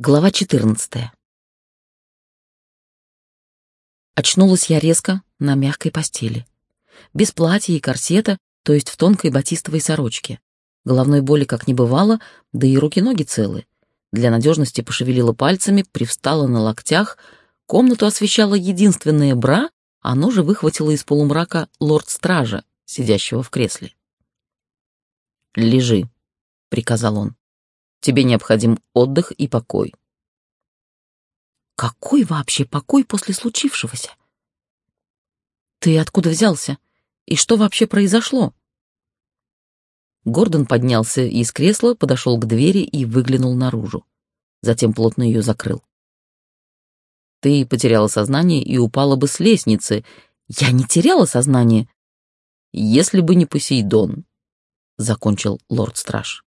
Глава 14. Очнулась я резко на мягкой постели. Без платья и корсета, то есть в тонкой батистовой сорочке. Головной боли как не бывало, да и руки-ноги целы. Для надежности пошевелила пальцами, привстала на локтях. Комнату освещала единственная бра, оно же выхватило из полумрака лорд-стража, сидящего в кресле. «Лежи», — приказал он. Тебе необходим отдых и покой. Какой вообще покой после случившегося? Ты откуда взялся? И что вообще произошло? Гордон поднялся из кресла, подошел к двери и выглянул наружу. Затем плотно ее закрыл. Ты потеряла сознание и упала бы с лестницы. Я не теряла сознание. Если бы не Посейдон, — закончил лорд-страж.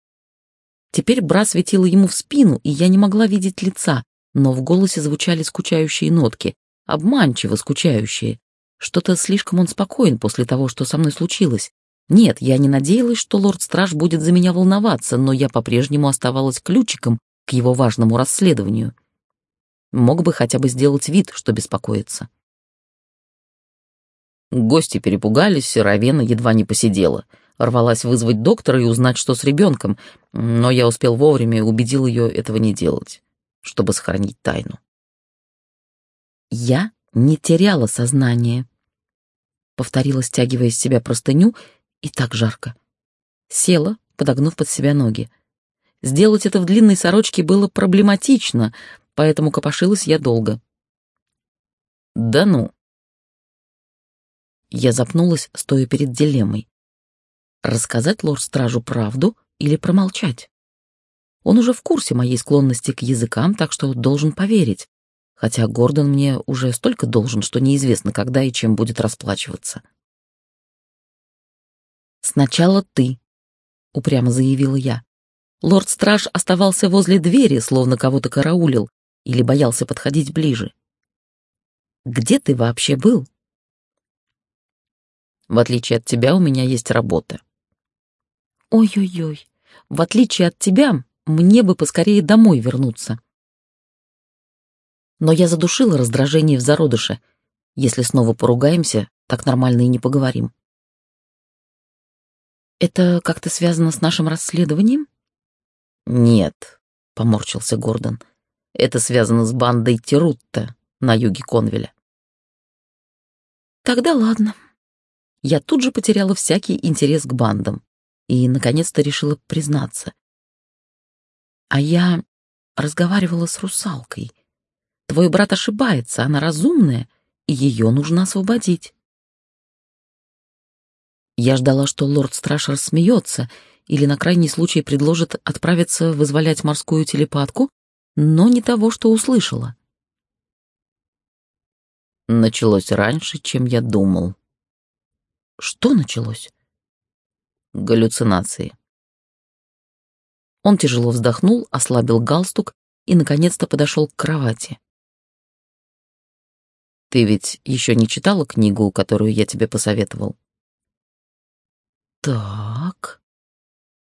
Теперь бра светила ему в спину, и я не могла видеть лица, но в голосе звучали скучающие нотки, обманчиво скучающие. Что-то слишком он спокоен после того, что со мной случилось. Нет, я не надеялась, что лорд-страж будет за меня волноваться, но я по-прежнему оставалась ключиком к его важному расследованию. Мог бы хотя бы сделать вид, что беспокоится. Гости перепугались, Равена едва не посидела — Рвалась вызвать доктора и узнать, что с ребенком, но я успел вовремя и убедил ее этого не делать, чтобы сохранить тайну. «Я не теряла сознание», — повторила, стягивая из себя простыню, и так жарко. Села, подогнув под себя ноги. Сделать это в длинной сорочке было проблематично, поэтому копошилась я долго. «Да ну!» Я запнулась, стоя перед дилеммой рассказать лорд-стражу правду или промолчать. Он уже в курсе моей склонности к языкам, так что должен поверить, хотя Гордон мне уже столько должен, что неизвестно, когда и чем будет расплачиваться. «Сначала ты», — упрямо заявила я. Лорд-страж оставался возле двери, словно кого-то караулил, или боялся подходить ближе. «Где ты вообще был?» «В отличие от тебя, у меня есть работа», Ой-ой-ой, в отличие от тебя, мне бы поскорее домой вернуться. Но я задушила раздражение в зародыше. Если снова поругаемся, так нормально и не поговорим. Это как-то связано с нашим расследованием? Нет, поморщился Гордон. Это связано с бандой Тирутта на юге Конвеля. Тогда ладно. Я тут же потеряла всякий интерес к бандам и, наконец-то, решила признаться. А я разговаривала с русалкой. Твой брат ошибается, она разумная, и ее нужно освободить. Я ждала, что лорд-страж рассмеется или на крайний случай предложит отправиться вызволять морскую телепатку, но не того, что услышала. Началось раньше, чем я думал. Что началось? Галлюцинации. Он тяжело вздохнул, ослабил галстук и, наконец-то, подошел к кровати. «Ты ведь еще не читала книгу, которую я тебе посоветовал?» «Так...»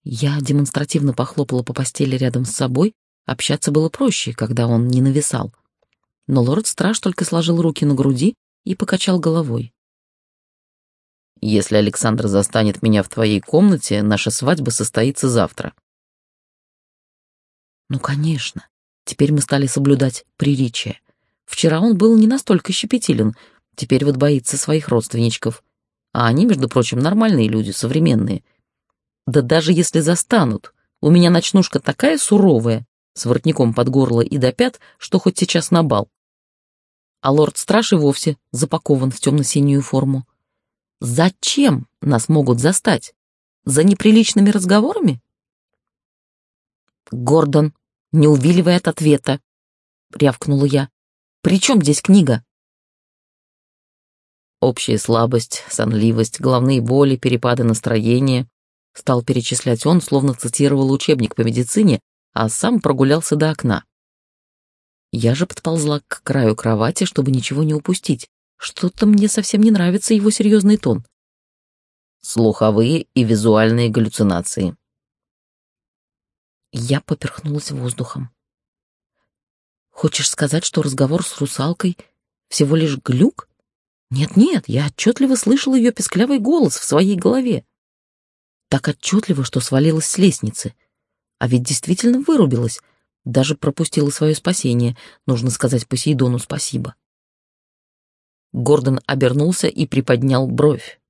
Я демонстративно похлопала по постели рядом с собой, общаться было проще, когда он не нависал. Но лорд-страж только сложил руки на груди и покачал головой. Если Александр застанет меня в твоей комнате, наша свадьба состоится завтра. Ну, конечно. Теперь мы стали соблюдать приличие. Вчера он был не настолько щепетилен, теперь вот боится своих родственничков. А они, между прочим, нормальные люди, современные. Да даже если застанут, у меня ночнушка такая суровая, с воротником под горло и до пят, что хоть сейчас на бал. А лорд-страж и вовсе запакован в темно-синюю форму. Зачем нас могут застать? За неприличными разговорами? Гордон, не увиливая от ответа, рявкнула я. При чем здесь книга? Общая слабость, сонливость, головные боли, перепады настроения. Стал перечислять он, словно цитировал учебник по медицине, а сам прогулялся до окна. Я же подползла к краю кровати, чтобы ничего не упустить. Что-то мне совсем не нравится его серьезный тон. Слуховые и визуальные галлюцинации. Я поперхнулась воздухом. Хочешь сказать, что разговор с русалкой всего лишь глюк? Нет-нет, я отчетливо слышал ее песклявый голос в своей голове. Так отчетливо, что свалилась с лестницы. А ведь действительно вырубилась. Даже пропустила свое спасение. Нужно сказать Посейдону спасибо. Гордон обернулся и приподнял бровь.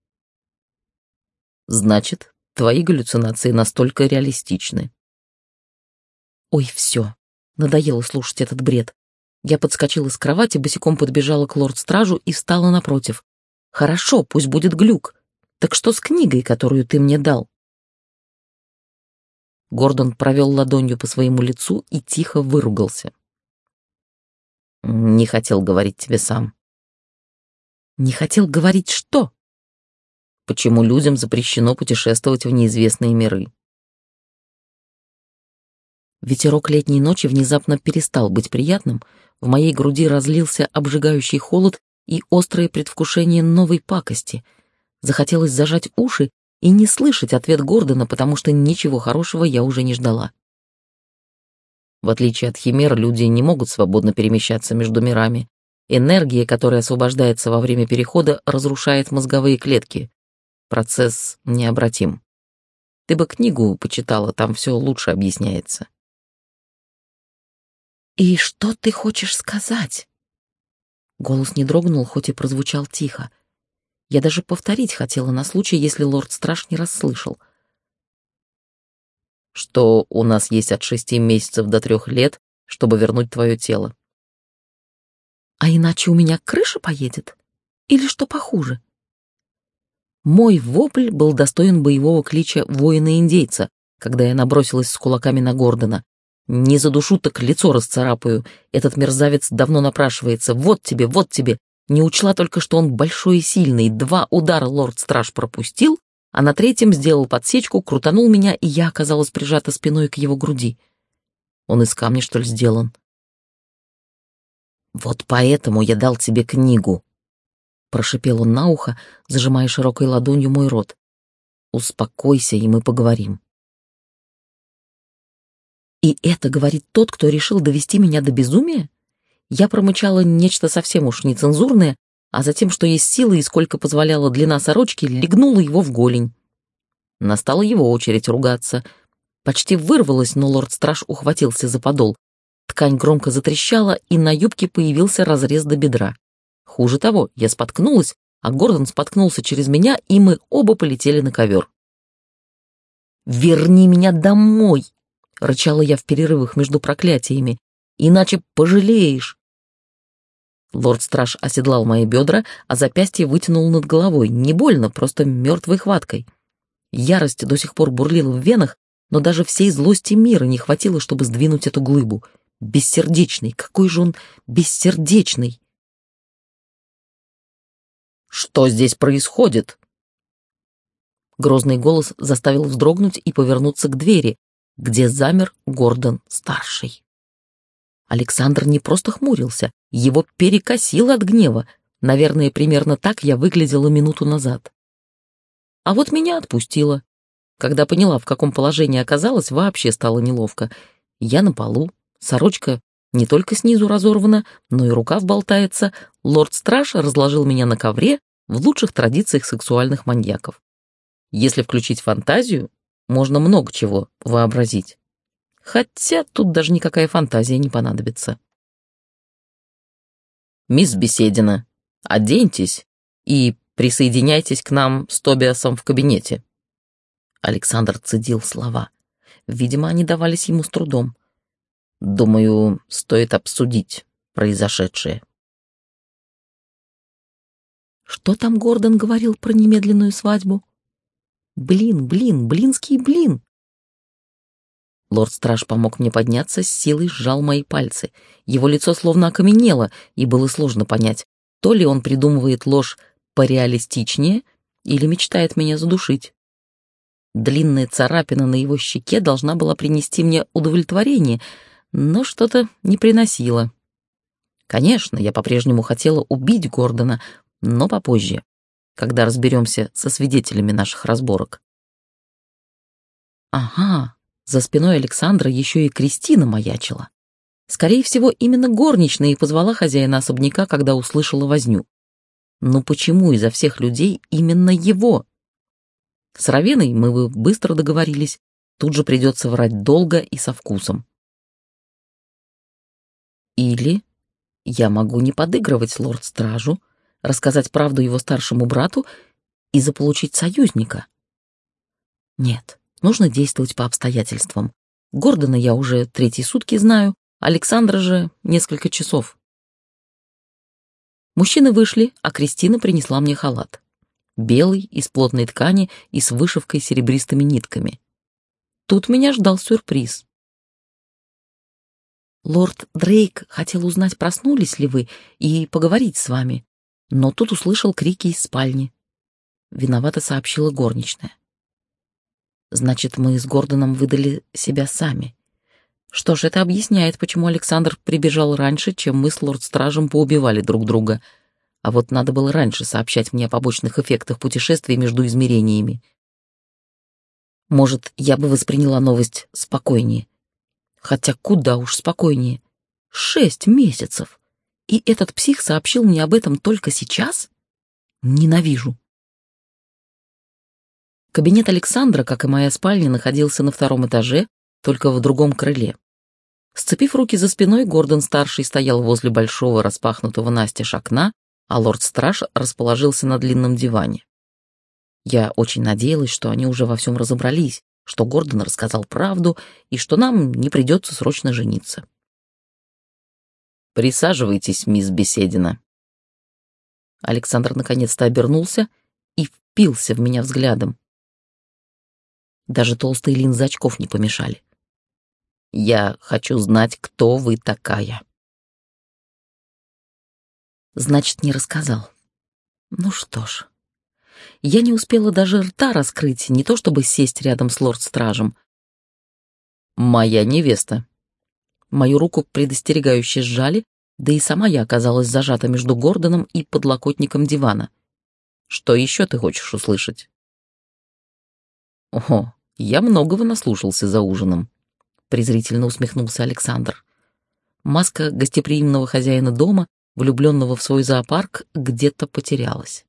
«Значит, твои галлюцинации настолько реалистичны». «Ой, все. Надоело слушать этот бред. Я подскочила с кровати, босиком подбежала к лорд-стражу и встала напротив. «Хорошо, пусть будет глюк. Так что с книгой, которую ты мне дал?» Гордон провел ладонью по своему лицу и тихо выругался. «Не хотел говорить тебе сам». «Не хотел говорить что?» «Почему людям запрещено путешествовать в неизвестные миры?» Ветерок летней ночи внезапно перестал быть приятным, в моей груди разлился обжигающий холод и острое предвкушение новой пакости. Захотелось зажать уши и не слышать ответ Гордона, потому что ничего хорошего я уже не ждала. В отличие от химер, люди не могут свободно перемещаться между мирами. Энергия, которая освобождается во время перехода, разрушает мозговые клетки. Процесс необратим. Ты бы книгу почитала, там все лучше объясняется. «И что ты хочешь сказать?» Голос не дрогнул, хоть и прозвучал тихо. Я даже повторить хотела на случай, если лорд-страж не расслышал. Что у нас есть от шести месяцев до трех лет, чтобы вернуть твое тело. А иначе у меня крыша поедет? Или что похуже? Мой вопль был достоин боевого клича воина-индейца, когда я набросилась с кулаками на Гордона. Не за душу так лицо расцарапаю. Этот мерзавец давно напрашивается. Вот тебе, вот тебе. Не учла только, что он большой и сильный. Два удара лорд-страж пропустил, а на третьем сделал подсечку, крутанул меня, и я оказалась прижата спиной к его груди. Он из камня, что ли, сделан? «Вот поэтому я дал тебе книгу», — прошипел он на ухо, зажимая широкой ладонью мой рот. «Успокойся, и мы поговорим». И это говорит тот, кто решил довести меня до безумия? Я промычала нечто совсем уж нецензурное, а затем, что есть силы и сколько позволяла длина сорочки, легнула его в голень. Настала его очередь ругаться. Почти вырвалась, но лорд-страж ухватился за подол. Ткань громко затрещала, и на юбке появился разрез до бедра. Хуже того, я споткнулась, а Гордон споткнулся через меня, и мы оба полетели на ковер. «Верни меня домой!» — рычала я в перерывах между проклятиями. «Иначе пожалеешь!» Лорд-страж оседлал мои бедра, а запястье вытянул над головой. Не больно, просто мертвой хваткой. Ярость до сих пор бурлила в венах, но даже всей злости мира не хватило, чтобы сдвинуть эту глыбу. Бессердечный, какой же он бессердечный! «Что здесь происходит?» Грозный голос заставил вздрогнуть и повернуться к двери, где замер Гордон-старший. Александр не просто хмурился, его перекосило от гнева. Наверное, примерно так я выглядела минуту назад. А вот меня отпустило. Когда поняла, в каком положении оказалась, вообще стало неловко. Я на полу, сорочка не только снизу разорвана, но и рукав болтается. Лорд-страж разложил меня на ковре в лучших традициях сексуальных маньяков. Если включить фантазию, можно много чего вообразить. Хотя тут даже никакая фантазия не понадобится. «Мисс Беседина, оденьтесь и присоединяйтесь к нам с Тобиасом в кабинете». Александр цедил слова. Видимо, они давались ему с трудом. «Думаю, стоит обсудить произошедшее». Что там Гордон говорил про немедленную свадьбу? Блин, блин, блинский блин. Лорд-страж помог мне подняться, с силой сжал мои пальцы. Его лицо словно окаменело, и было сложно понять, то ли он придумывает ложь пореалистичнее, или мечтает меня задушить. Длинная царапина на его щеке должна была принести мне удовлетворение, но что-то не приносила. Конечно, я по-прежнему хотела убить Гордона, но попозже когда разберемся со свидетелями наших разборок. Ага, за спиной Александра еще и Кристина маячила. Скорее всего, именно горничная и позвала хозяина особняка, когда услышала возню. Но почему изо всех людей именно его? С Равеной мы бы быстро договорились, тут же придется врать долго и со вкусом. Или я могу не подыгрывать лорд-стражу, рассказать правду его старшему брату и заполучить союзника. Нет, нужно действовать по обстоятельствам. Гордона я уже третьи сутки знаю, Александра же несколько часов. Мужчины вышли, а Кристина принесла мне халат. Белый, из плотной ткани и с вышивкой серебристыми нитками. Тут меня ждал сюрприз. Лорд Дрейк хотел узнать, проснулись ли вы, и поговорить с вами, но тут услышал крики из спальни. Виновато сообщила горничная. Значит, мы с Гордоном выдали себя сами. Что ж, это объясняет, почему Александр прибежал раньше, чем мы с лорд-стражем поубивали друг друга. А вот надо было раньше сообщать мне о побочных эффектах путешествий между измерениями. Может, я бы восприняла новость спокойнее. Хотя куда уж спокойнее. Шесть месяцев. И этот псих сообщил мне об этом только сейчас? Ненавижу. Кабинет Александра, как и моя спальня, находился на втором этаже, только в другом крыле. Сцепив руки за спиной, Гордон-старший стоял возле большого распахнутого настежь окна, а лорд-страж расположился на длинном диване. Я очень надеялась, что они уже во всем разобрались, что Гордон рассказал правду и что нам не придется срочно жениться. «Присаживайтесь, мисс Беседина». Александр наконец-то обернулся и впился в меня взглядом. Даже толстые линзы очков не помешали. «Я хочу знать, кто вы такая». Значит, не рассказал. Ну что ж, я не успела даже рта раскрыть, не то чтобы сесть рядом с лорд-стражем. «Моя невеста». Мою руку предостерегающе сжали, да и сама я оказалась зажата между Гордоном и подлокотником дивана. «Что еще ты хочешь услышать?» «О, я многого наслушался за ужином», — презрительно усмехнулся Александр. Маска гостеприимного хозяина дома, влюбленного в свой зоопарк, где-то потерялась.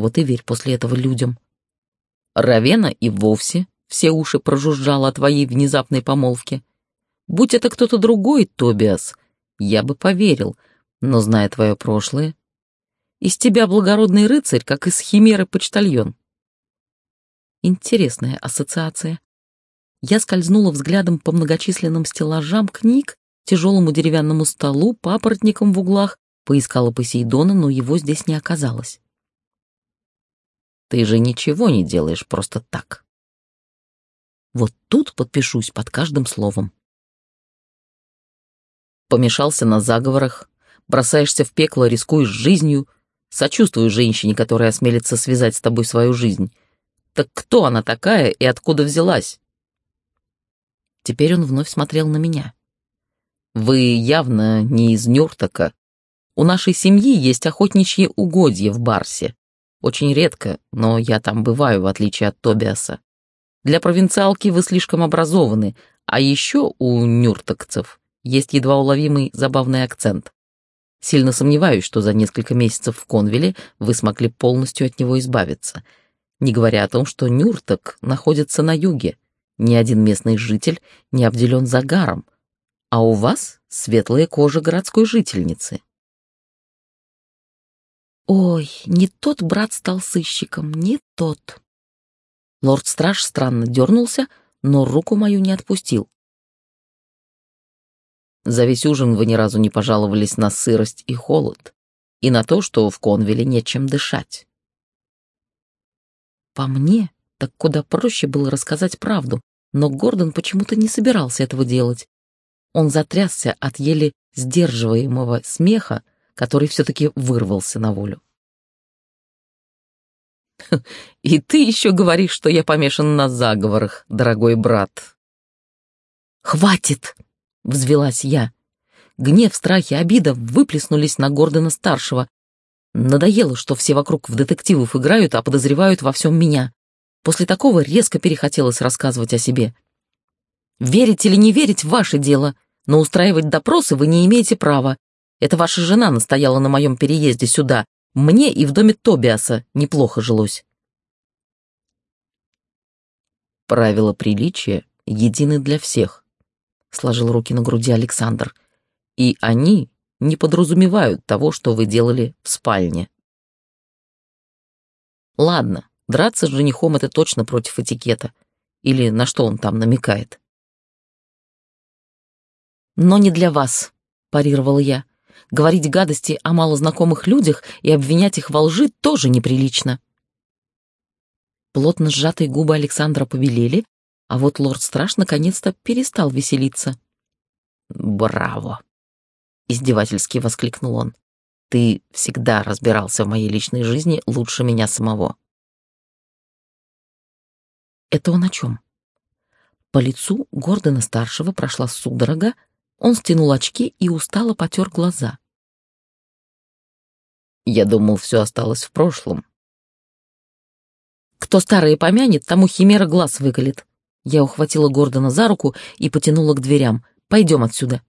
Вот и верь после этого людям. Равена и вовсе все уши прожужжала о твоей внезапной помолвке. Будь это кто-то другой, Тобиас, я бы поверил, но, зная твое прошлое, из тебя благородный рыцарь, как из химеры почтальон. Интересная ассоциация. Я скользнула взглядом по многочисленным стеллажам книг, тяжелому деревянному столу, папоротникам в углах, поискала Посейдона, но его здесь не оказалось. Ты же ничего не делаешь просто так. Вот тут подпишусь под каждым словом. Помешался на заговорах, бросаешься в пекло, рискуешь жизнью, сочувствую женщине, которая осмелится связать с тобой свою жизнь. Так кто она такая и откуда взялась? Теперь он вновь смотрел на меня. Вы явно не из Нюртака. У нашей семьи есть охотничьи угодья в Барсе. Очень редко, но я там бываю, в отличие от Тобиаса. Для провинциалки вы слишком образованы, а еще у нюртакцев есть едва уловимый забавный акцент. Сильно сомневаюсь, что за несколько месяцев в Конвиле вы смогли полностью от него избавиться. Не говоря о том, что Нюртак находится на юге. Ни один местный житель не обделен загаром, а у вас светлая кожа городской жительницы. Ой, не тот брат стал сыщиком, не тот. Лорд-страж странно дернулся, но руку мою не отпустил. За весь ужин вы ни разу не пожаловались на сырость и холод, и на то, что в Конвиле нечем дышать. По мне, так куда проще было рассказать правду, но Гордон почему-то не собирался этого делать. Он затрясся от еле сдерживаемого смеха, который все-таки вырвался на волю. «И ты еще говоришь, что я помешан на заговорах, дорогой брат». «Хватит!» — взвелась я. Гнев, страх и обида выплеснулись на Гордона-старшего. Надоело, что все вокруг в детективов играют, а подозревают во всем меня. После такого резко перехотелось рассказывать о себе. «Верить или не верить — ваше дело. но устраивать допросы вы не имеете права. Это ваша жена настояла на моем переезде сюда. Мне и в доме Тобиаса неплохо жилось. Правила приличия едины для всех, сложил руки на груди Александр. И они не подразумевают того, что вы делали в спальне. Ладно, драться с женихом это точно против этикета. Или на что он там намекает. Но не для вас, парировал я. Говорить гадости о малознакомых людях и обвинять их во лжи тоже неприлично. Плотно сжатые губы Александра побелели, а вот лорд-страж наконец-то перестал веселиться. «Браво!» — издевательски воскликнул он. «Ты всегда разбирался в моей личной жизни лучше меня самого». «Это он о чем?» По лицу Гордона-старшего прошла судорога, он стянул очки и устало потер глаза. «Я думал, все осталось в прошлом», кто старое помянет, тому химера глаз выколет. Я ухватила Гордона за руку и потянула к дверям. Пойдем отсюда.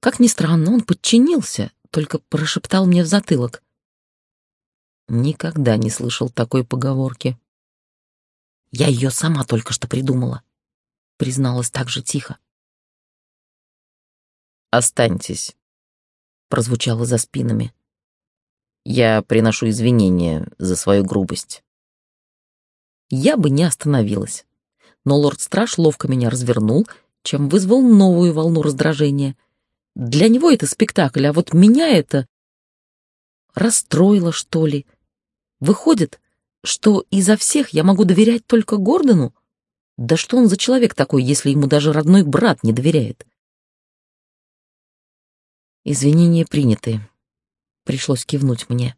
Как ни странно, он подчинился, только прошептал мне в затылок. Никогда не слышал такой поговорки. Я ее сама только что придумала, призналась так же тихо. Останьтесь, прозвучало за спинами. Я приношу извинения за свою грубость. Я бы не остановилась. Но лорд-страж ловко меня развернул, чем вызвал новую волну раздражения. Для него это спектакль, а вот меня это... Расстроило, что ли? Выходит, что изо всех я могу доверять только Гордону? Да что он за человек такой, если ему даже родной брат не доверяет? Извинения приняты, Пришлось кивнуть мне.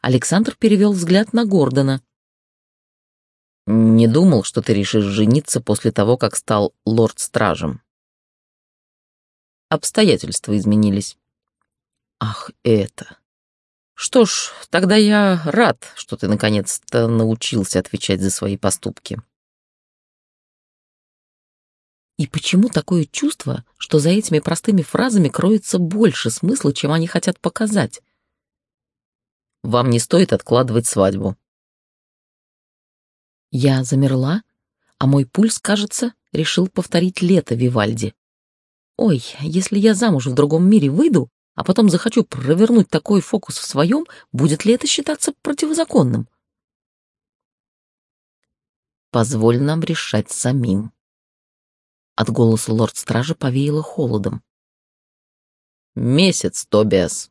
Александр перевел взгляд на Гордона. «Не думал, что ты решишь жениться после того, как стал лорд-стражем». Обстоятельства изменились. «Ах, это...» «Что ж, тогда я рад, что ты наконец-то научился отвечать за свои поступки». И почему такое чувство, что за этими простыми фразами кроется больше смысла, чем они хотят показать? Вам не стоит откладывать свадьбу. Я замерла, а мой пульс, кажется, решил повторить лето Вивальди. Ой, если я замуж в другом мире выйду, а потом захочу провернуть такой фокус в своем, будет ли это считаться противозаконным? Позволь нам решать самим. От голоса лорд-стража повеяло холодом. «Месяц, Тобиас.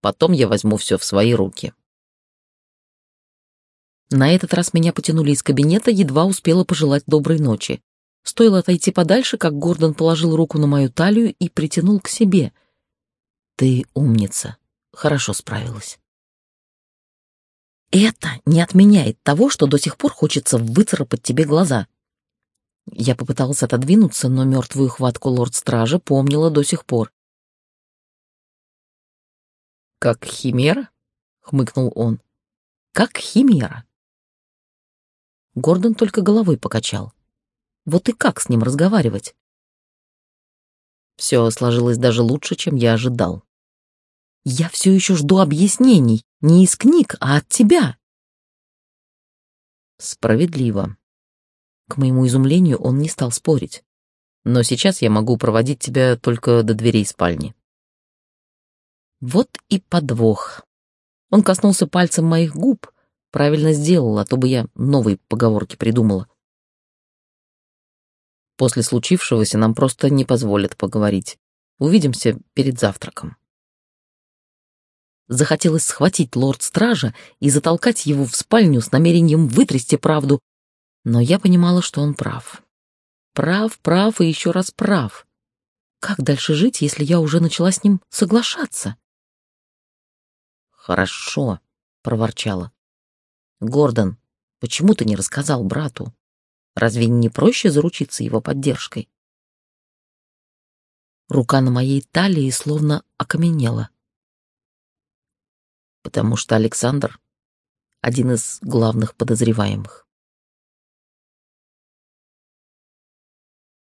Потом я возьму все в свои руки». На этот раз меня потянули из кабинета, едва успела пожелать доброй ночи. Стоило отойти подальше, как Гордон положил руку на мою талию и притянул к себе. «Ты умница. Хорошо справилась». «Это не отменяет того, что до сих пор хочется выцарапать тебе глаза», я попытался отодвинуться, но мертвую хватку лорд-стража помнила до сих пор. «Как химера?» — хмыкнул он. «Как химера?» Гордон только головой покачал. Вот и как с ним разговаривать? Все сложилось даже лучше, чем я ожидал. Я все еще жду объяснений, не из книг, а от тебя. Справедливо. К моему изумлению он не стал спорить. Но сейчас я могу проводить тебя только до дверей спальни. Вот и подвох. Он коснулся пальцем моих губ. Правильно сделал, а то бы я новые поговорки придумала. После случившегося нам просто не позволят поговорить. Увидимся перед завтраком. Захотелось схватить лорд-стража и затолкать его в спальню с намерением вытрясти правду, но я понимала, что он прав. Прав, прав и еще раз прав. Как дальше жить, если я уже начала с ним соглашаться? «Хорошо», — проворчала. «Гордон, почему ты не рассказал брату? Разве не проще заручиться его поддержкой?» Рука на моей талии словно окаменела. «Потому что Александр — один из главных подозреваемых».